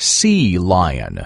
Sea lion.